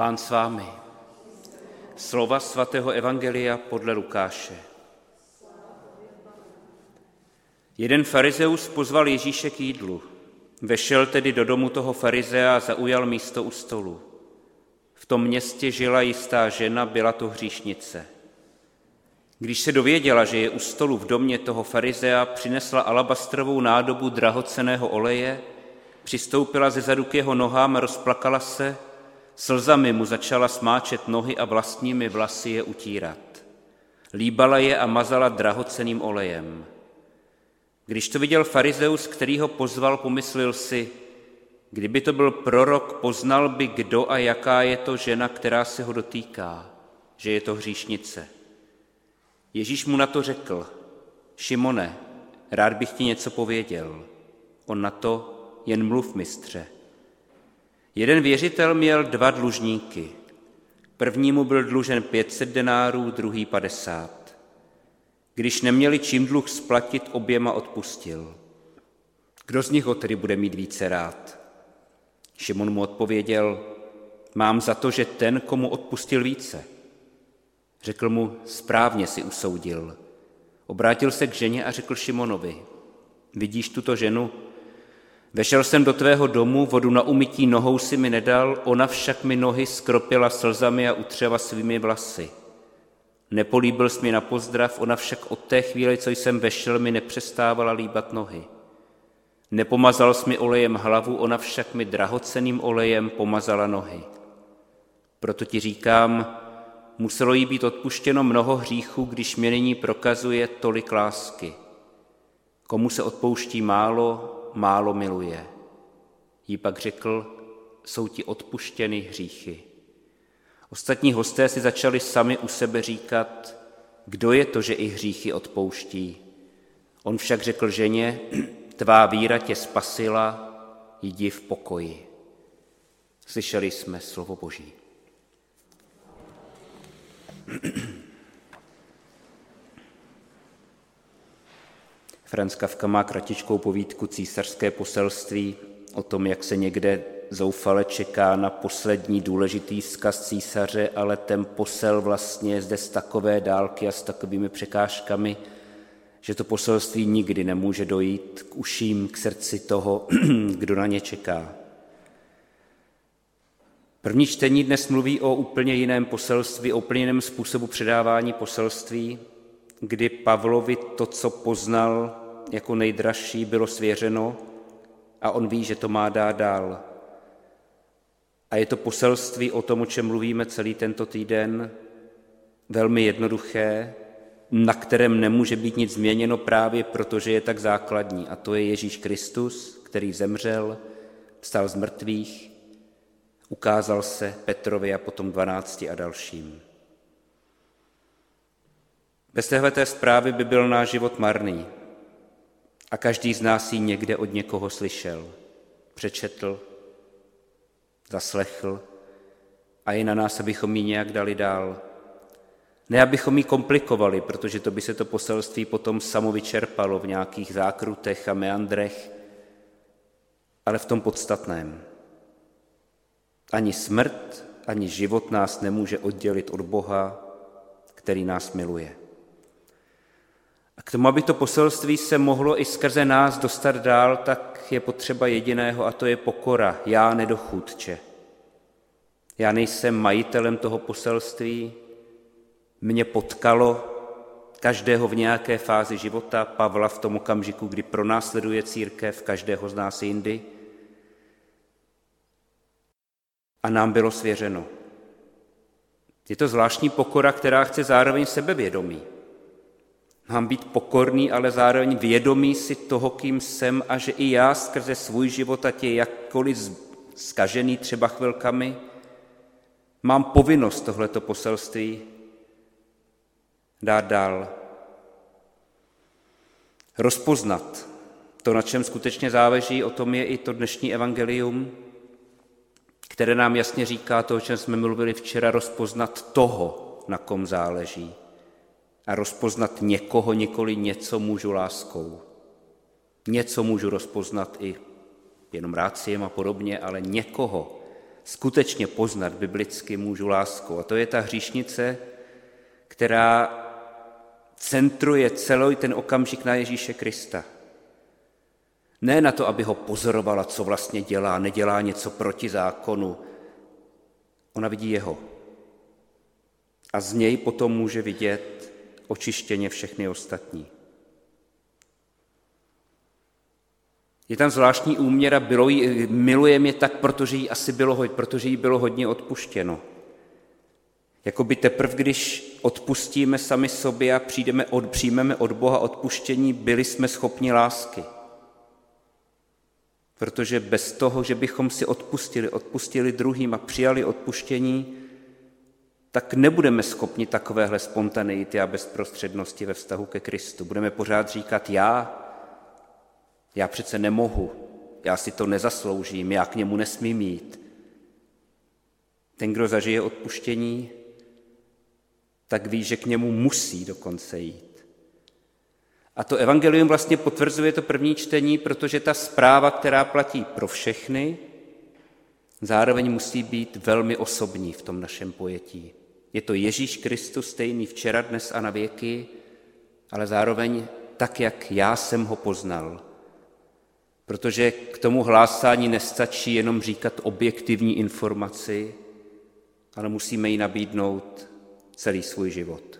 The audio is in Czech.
Pán s vámi. Slova svatého Evangelia podle Lukáše. Jeden farizeus pozval Ježíše k jídlu. Vešel tedy do domu toho farizea a zaujal místo u stolu. V tom městě žila jistá žena, byla to hříšnice. Když se dověděla, že je u stolu v domě toho farizea, přinesla alabastrovou nádobu drahoceného oleje, přistoupila ze zadu k jeho nohám a rozplakala se, slzami mu začala smáčet nohy a vlastními vlasy je utírat. Líbala je a mazala drahoceným olejem. Když to viděl farizeus, který ho pozval, pomyslel si, kdyby to byl prorok, poznal by, kdo a jaká je to žena, která se ho dotýká, že je to hříšnice. Ježíš mu na to řekl, Šimone, rád bych ti něco pověděl. On na to, jen mluv, mistře. Jeden věřitel měl dva dlužníky. Prvnímu byl dlužen 500 denárů, druhý 50. Když neměli čím dluh splatit, oběma odpustil. Kdo z nich ho tedy bude mít více rád? Šimon mu odpověděl, mám za to, že ten, komu odpustil více. Řekl mu, správně si usoudil. Obrátil se k ženě a řekl Šimonovi, vidíš tuto ženu? Vešel jsem do tvého domu, vodu na umytí nohou si mi nedal, ona však mi nohy skropila slzami a utřela svými vlasy. Nepolíbil jsi mi na pozdrav, ona však od té chvíle, co jsem vešel, mi nepřestávala líbat nohy. Nepomazal jsi mi olejem hlavu, ona však mi drahoceným olejem pomazala nohy. Proto ti říkám, muselo jí být odpuštěno mnoho hříchů, když mě nyní prokazuje tolik lásky. Komu se odpouští málo, málo miluje. Jí pak řekl, jsou ti odpuštěny hříchy. Ostatní hosté si začali sami u sebe říkat, kdo je to, že i hříchy odpouští. On však řekl ženě, tvá víra tě spasila, jdi v pokoji. Slyšeli jsme slovo Boží. Franz Kafka má kratičkou povídku Císařské poselství o tom, jak se někde zoufale čeká na poslední důležitý vzkaz císaře, ale ten posel vlastně je zde z takové dálky a s takovými překážkami, že to poselství nikdy nemůže dojít k uším, k srdci toho, kdo na ně čeká. První čtení dnes mluví o úplně jiném poselství, o úplně jiném způsobu předávání poselství, kdy Pavlovi to, co poznal jako nejdražší, bylo svěřeno a on ví, že to má dát dál. A je to poselství o tom, o čem mluvíme celý tento týden, velmi jednoduché, na kterém nemůže být nic změněno právě proto, že je tak základní. A to je Ježíš Kristus, který zemřel, vstal z mrtvých, ukázal se Petrovi a potom dvanácti a dalším. Bez téhleté zprávy by byl náš život marný a každý z nás ji někde od někoho slyšel, přečetl, zaslechl a je na nás, abychom ji nějak dali dál. Ne, abychom ji komplikovali, protože to by se to poselství potom samo vyčerpalo v nějakých zákrutech a meandrech, ale v tom podstatném. Ani smrt, ani život nás nemůže oddělit od Boha, který nás miluje. A k tomu, aby to poselství se mohlo i skrze nás dostat dál, tak je potřeba jediného a to je pokora. Já nedochůdče. Já nejsem majitelem toho poselství, mě potkalo každého v nějaké fázi života, Pavla v tom okamžiku, kdy pronásleduje církev, každého z nás jindy. A nám bylo svěřeno. Je to zvláštní pokora, která chce zároveň sebevědomí. Mám být pokorný, ale zároveň vědomý si toho, kým jsem a že i já skrze svůj život, ať je jakkoliv skažený třeba chvilkami, mám povinnost tohleto poselství dát dál. Rozpoznat to, na čem skutečně záleží, o tom je i to dnešní evangelium, které nám jasně říká to, o čem jsme mluvili včera, rozpoznat toho, na kom záleží a rozpoznat někoho, nikoli něco můžu láskou. Něco můžu rozpoznat i jenom ráciem a podobně, ale někoho skutečně poznat biblicky můžu lásku. A to je ta hříšnice, která centruje celý ten okamžik na Ježíše Krista. Ne na to, aby ho pozorovala, co vlastně dělá, nedělá něco proti zákonu. Ona vidí jeho. A z něj potom může vidět očištěně všechny ostatní. Je tam zvláštní úměra, bylo jí, miluje mě tak, protože jí asi bylo, protože jí bylo hodně odpuštěno. Jakoby teprve, když odpustíme sami sobě a přijdeme od, přijmeme od Boha odpuštění, byli jsme schopni lásky. Protože bez toho, že bychom si odpustili, odpustili druhým a přijali odpuštění, tak nebudeme schopni takovéhle spontaneity a bezprostřednosti ve vztahu ke Kristu. Budeme pořád říkat já, já přece nemohu, já si to nezasloužím, já k němu nesmím mít. Ten, kdo zažije odpuštění, tak ví, že k němu musí dokonce jít. A to evangelium vlastně potvrzuje to první čtení, protože ta zpráva, která platí pro všechny, zároveň musí být velmi osobní v tom našem pojetí. Je to Ježíš Kristus stejný včera, dnes a na věky, ale zároveň tak, jak já jsem ho poznal. Protože k tomu hlásání nestačí jenom říkat objektivní informaci, ale musíme ji nabídnout celý svůj život.